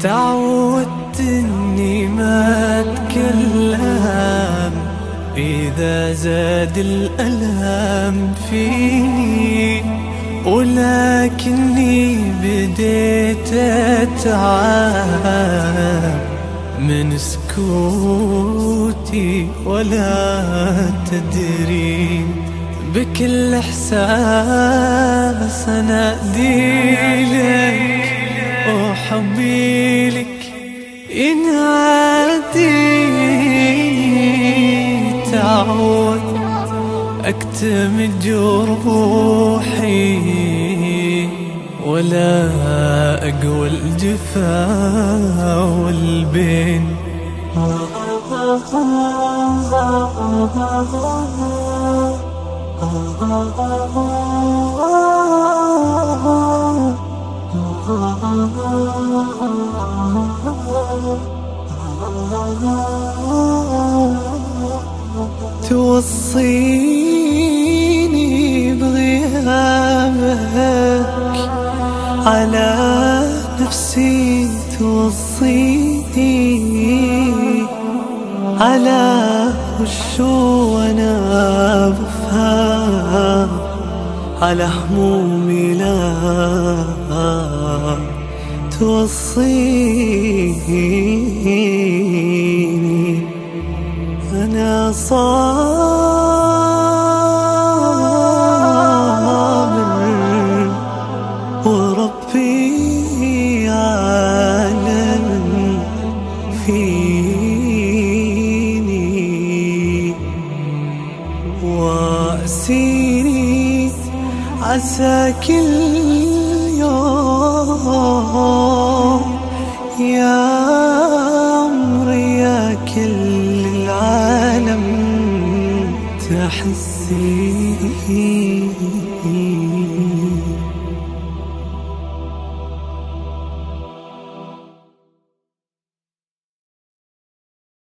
تعودت إني ما أتكلم. إذا زاد الألم فيني ولكني بديت اتعب من سكوتي ولا تدري بكل إحساس انادي لك وحبي لك ينادي تعود اكتم جروحي ولا اقوى الجفا والبين. توصيني بغيابك على نفسي توصيني على وشو أنا بفهم. على همومي لا توصيني. أنا صابر وربي عالم فيني. وأسيري عسى كل يوم. يا عمري يا كل العالم تحسي